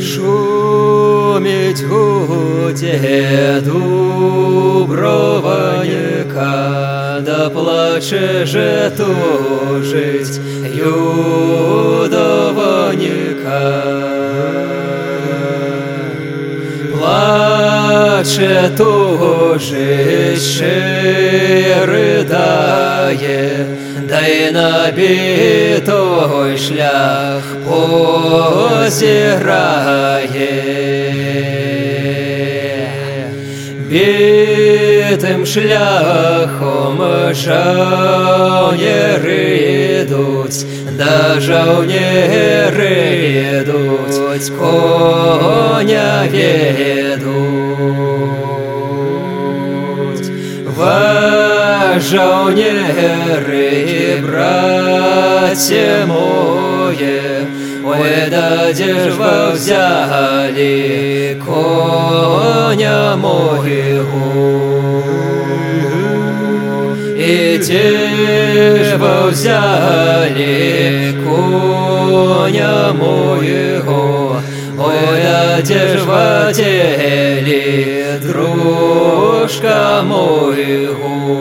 Sure. гуде дуброваника, да плаче же тужить юдованика. Плаче тужить, ще ридає, да й набітой шлях позирає. Битим шляхом жауніри йдуть, да жауніри йдуть, коня ведуть. Ва жауніри, братья моє, Ой, да де ж ви взяли коня моего? И те ж вы взяли коня моего? Ой, да де ж вы дружка моего?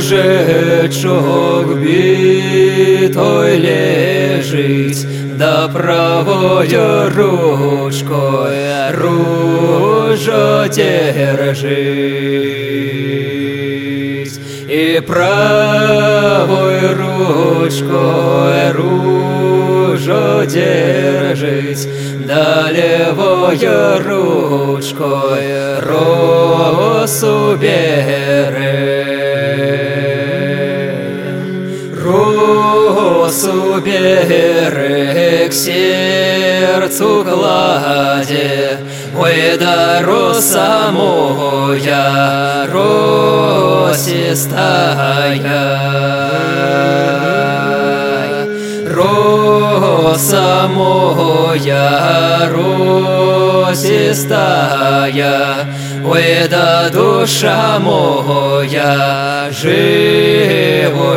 Дружечок битой лежить, да правою ручкой ружо держить. И правой ручкой ружо держить, да левою ручкой росу бере. К сердцу кладе, Ой, да роса моя, росистая. Роса моя, росистая, Ой, да душа моя, живущая.